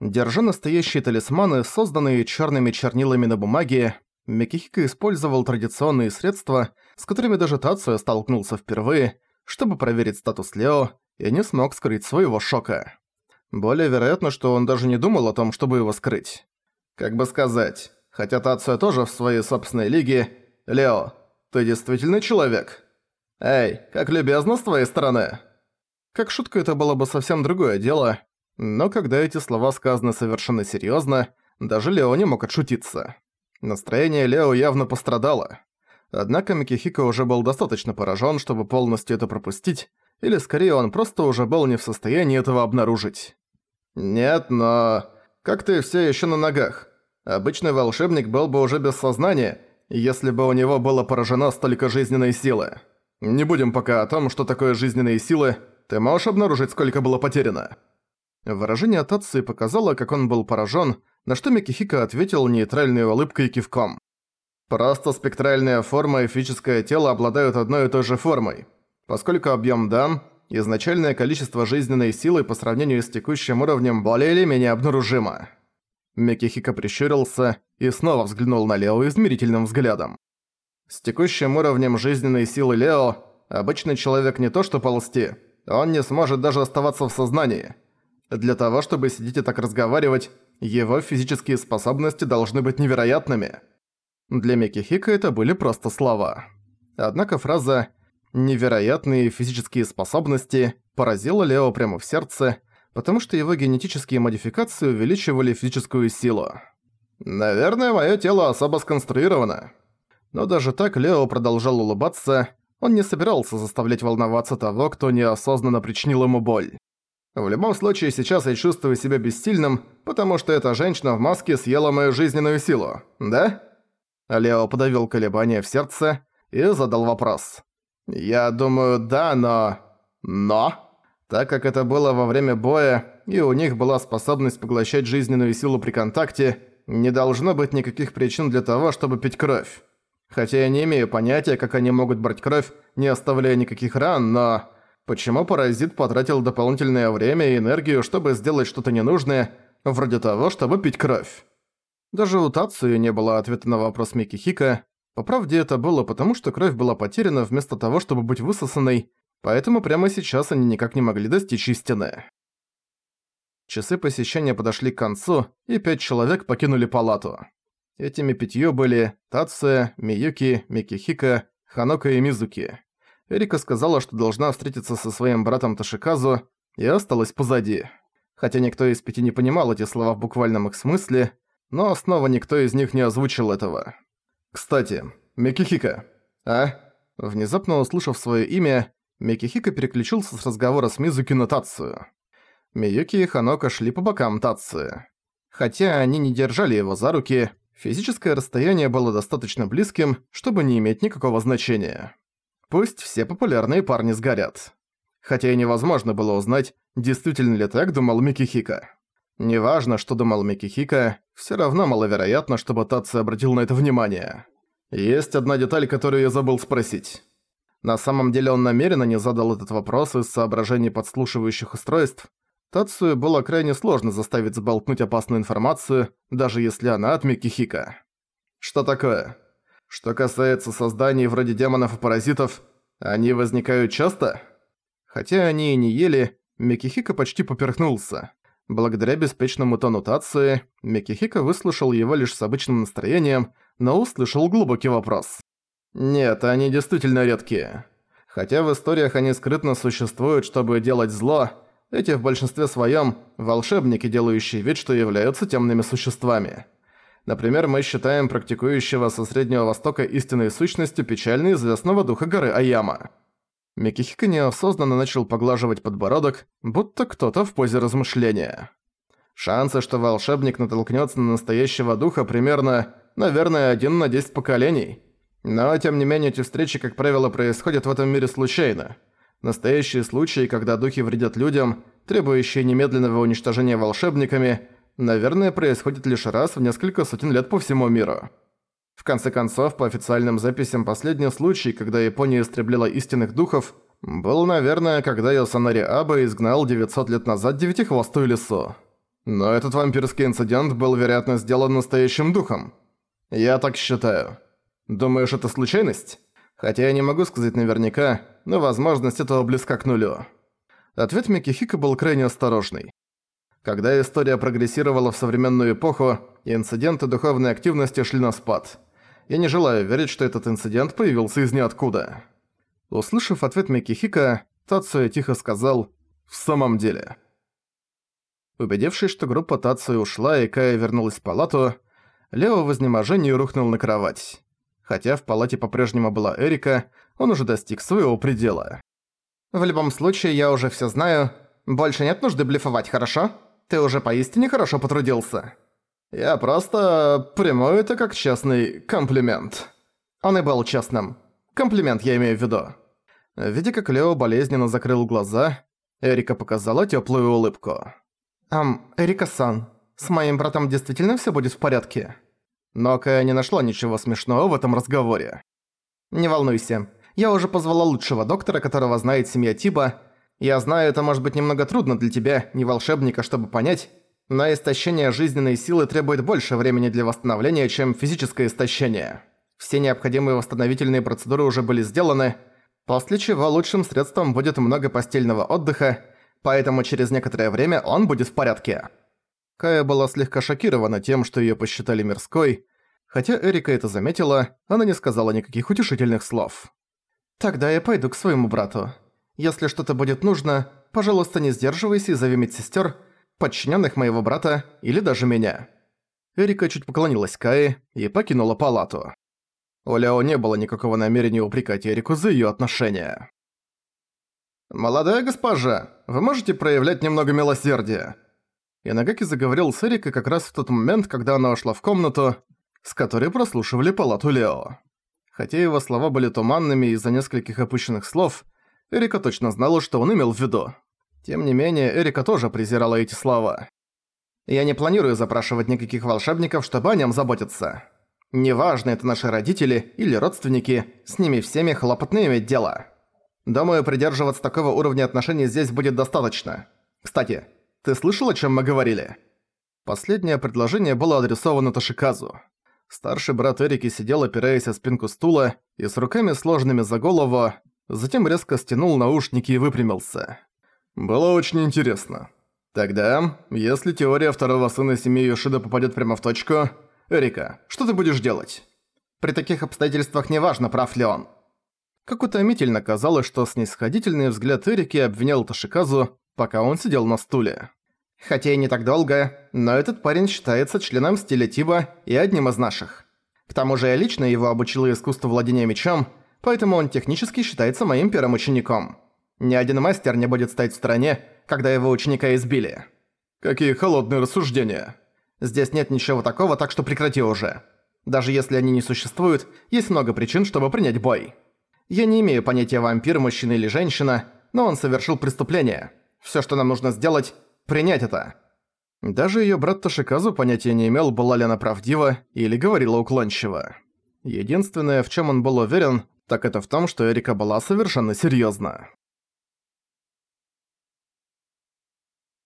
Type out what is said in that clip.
Держа настоящие талисманы, созданные черными чернилами на бумаге, Микихика использовал традиционные средства, с которыми даже Тацуя столкнулся впервые, чтобы проверить статус Лео, и не смог скрыть своего шока. Более вероятно, что он даже не думал о том, чтобы его скрыть. Как бы сказать, хотя Тацуя тоже в своей собственной лиге, «Лео, ты действительно человек?» «Эй, как любезно с твоей стороны!» Как шутка это было бы совсем другое дело, но когда эти слова сказаны совершенно серьёзно, даже Лео не мог отшутиться. Настроение Лео явно пострадало. Однако Микихико уже был достаточно поражен, чтобы полностью это пропустить, или скорее он просто уже был не в состоянии этого обнаружить. «Нет, но... Как ты все еще на ногах? Обычный волшебник был бы уже без сознания, если бы у него было поражено столько жизненной силы. Не будем пока о том, что такое жизненные силы, ты можешь обнаружить, сколько было потеряно?» Выражение Татсы показало, как он был поражен, на что Микихика ответил нейтральной улыбкой и кивком. Просто спектральная форма и физическое тело обладают одной и той же формой. Поскольку объем дан, изначальное количество жизненной силы по сравнению с текущим уровнем более или менее обнаружимо. Микихика прищурился и снова взглянул на Лео измерительным взглядом. С текущим уровнем жизненной силы Лео обычный человек не то что ползти, он не сможет даже оставаться в сознании. Для того, чтобы сидеть и так разговаривать, его физические способности должны быть невероятными. Для Микихика это были просто слова. Однако фраза «невероятные физические способности» поразила Лео прямо в сердце, потому что его генетические модификации увеличивали физическую силу. «Наверное, моё тело особо сконструировано». Но даже так Лео продолжал улыбаться, он не собирался заставлять волноваться того, кто неосознанно причинил ему боль. В любом случае, сейчас я чувствую себя бессильным, потому что эта женщина в маске съела мою жизненную силу, да?» Лео подавил колебания в сердце и задал вопрос. «Я думаю, да, но... Но...» Так как это было во время боя, и у них была способность поглощать жизненную силу при контакте, не должно быть никаких причин для того, чтобы пить кровь. Хотя я не имею понятия, как они могут брать кровь, не оставляя никаких ран, но... Почему паразит потратил дополнительное время и энергию, чтобы сделать что-то ненужное, вроде того, чтобы пить кровь? Даже у Тацию не было ответа на вопрос Микки Хика. По правде это было потому, что кровь была потеряна вместо того, чтобы быть высосанной, поэтому прямо сейчас они никак не могли достичь истины. Часы посещения подошли к концу, и пять человек покинули палату. Этими пятью были Тация, Миюки, Микихика, Ханока и Мизуки. Эрика сказала, что должна встретиться со своим братом Ташиказу, и осталась позади. Хотя никто из пяти не понимал эти слова в буквальном их смысле, но снова никто из них не озвучил этого. «Кстати, Микихика, а?» Внезапно услышав своё имя, Микихика переключился с разговора с Мизуки на Тацию. Миюки и Ханока шли по бокам Тации. Хотя они не держали его за руки, физическое расстояние было достаточно близким, чтобы не иметь никакого значения. Пусть все популярные парни сгорят. Хотя и невозможно было узнать, действительно ли так думал Микихика. Неважно, что думал Микихика, всё равно маловероятно, чтобы Татсо обратил на это внимание. Есть одна деталь, которую я забыл спросить. На самом деле он намеренно не задал этот вопрос из соображений подслушивающих устройств. Тацию было крайне сложно заставить сболтнуть опасную информацию, даже если она от Микихика. «Что такое?» Что касается созданий вроде демонов и паразитов, они возникают часто? Хотя они и не ели, Микихика почти поперхнулся. Благодаря беспечному тону Тации, Микихика выслушал его лишь с обычным настроением, но услышал глубокий вопрос. Нет, они действительно редкие. Хотя в историях они скрытно существуют, чтобы делать зло, эти в большинстве своем волшебники, делающие вид, что являются темными существами. Например, мы считаем практикующего со Среднего Востока истинной сущностью печально известного духа горы Аяма. Микихика неосознанно начал поглаживать подбородок, будто кто-то в позе размышления. Шансы, что волшебник натолкнется на настоящего духа, примерно, наверное, один на десять поколений. Но, тем не менее, эти встречи, как правило, происходят в этом мире случайно. Настоящие случаи, когда духи вредят людям, требующие немедленного уничтожения волшебниками – наверное, происходит лишь раз в несколько сотен лет по всему миру. В конце концов, по официальным записям, последний случай, когда Япония истребляла истинных духов, был, наверное, когда Йосанари Аба изгнал 900 лет назад девятихвостую лису. Но этот вампирский инцидент был, вероятно, сделан настоящим духом. Я так считаю. Думаешь, это случайность? Хотя я не могу сказать наверняка, но возможность этого близка к нулю. Ответ Микихика был крайне осторожный. Когда история прогрессировала в современную эпоху, инциденты духовной активности шли на спад. Я не желаю верить, что этот инцидент появился из ниоткуда. Услышав ответ Микихика, Тацуя тихо сказал «В самом деле». Убедившись, что группа Тацуя ушла и Кая вернулась в палату, Лео в изнеможении рухнул на кровать. Хотя в палате по-прежнему была Эрика, он уже достиг своего предела. «В любом случае, я уже всё знаю. Больше нет нужды блефовать, хорошо? Ты уже поистине хорошо потрудился». «Я просто приму это как честный комплимент». Он и был честным. Комплимент я имею в виду. Видя, как Лео болезненно закрыл глаза, Эрика показала тёплую улыбку. «Ам, Эрика-сан, с моим братом действительно всё будет в порядке?» Но Кая не нашла ничего смешного в этом разговоре. «Не волнуйся, я уже позвала лучшего доктора, которого знает семья Тиба. Я знаю, это может быть немного трудно для тебя, не волшебника, чтобы понять, но истощение жизненной силы требует больше времени для восстановления, чем физическое истощение. Все необходимые восстановительные процедуры уже были сделаны, После чего лучшим средством будет много постельного отдыха, поэтому через некоторое время он будет в порядке. Кая была слегка шокирована тем, что её посчитали мирской. Хотя Эрика это заметила, она не сказала никаких утешительных слов. «Тогда я пойду к своему брату. Если что-то будет нужно, пожалуйста, не сдерживайся и зови медсестёр, подчиненных моего брата или даже меня». Эрика чуть поклонилась Кае и покинула палату. У Лео не было никакого намерения упрекать Эрику за её отношения. «Молодая госпожа, вы можете проявлять немного милосердия?» Инагаки заговорил с Эрикой как раз в тот момент, когда она вошла в комнату, с которой прослушивали палату Лео. Хотя его слова были туманными из-за нескольких опущенных слов, Эрика точно знала, что он имел в виду. Тем не менее, Эрика тоже презирала эти слова. «Я не планирую запрашивать никаких волшебников, чтобы о нем заботиться. Неважно, это наши родители или родственники, с ними всеми хлопотно иметь дело. Думаю, придерживаться такого уровня отношений здесь будет достаточно. Кстати, ты слышал, о чем мы говорили? Последнее предложение было адресовано Ташиказу. Старший брат Эрики сидел, опираясь о спинку стула и с руками сложенными за голову, затем резко стянул наушники и выпрямился. Было очень интересно. Тогда, если теория второго сына семьи Йошида попадет прямо в точку, «Эрика, что ты будешь делать?» «При таких обстоятельствах неважно, прав ли он». Как утомительно казалось, что снисходительный взгляд Эрики обвинял Ташиказу, пока он сидел на стуле. Хотя и не так долго, но этот парень считается членом стиля Тиба и одним из наших. К тому же я лично его обучила искусству владения мечом, поэтому он технически считается моим первым учеником. Ни один мастер не будет стоять в стороне, когда его ученика избили. Какие холодные рассуждения. Здесь нет ничего такого, так что прекрати уже. Даже если они не существуют, есть много причин, чтобы принять бой. Я не имею понятия вампир, мужчина или женщина, но он совершил преступление. Всё, что нам нужно сделать – принять это. Даже её брат Ташиказу понятия не имел, была ли она правдива или говорила уклончиво. Единственное, в чём он был уверен, так это в том, что Эрика была совершенно серьёзна.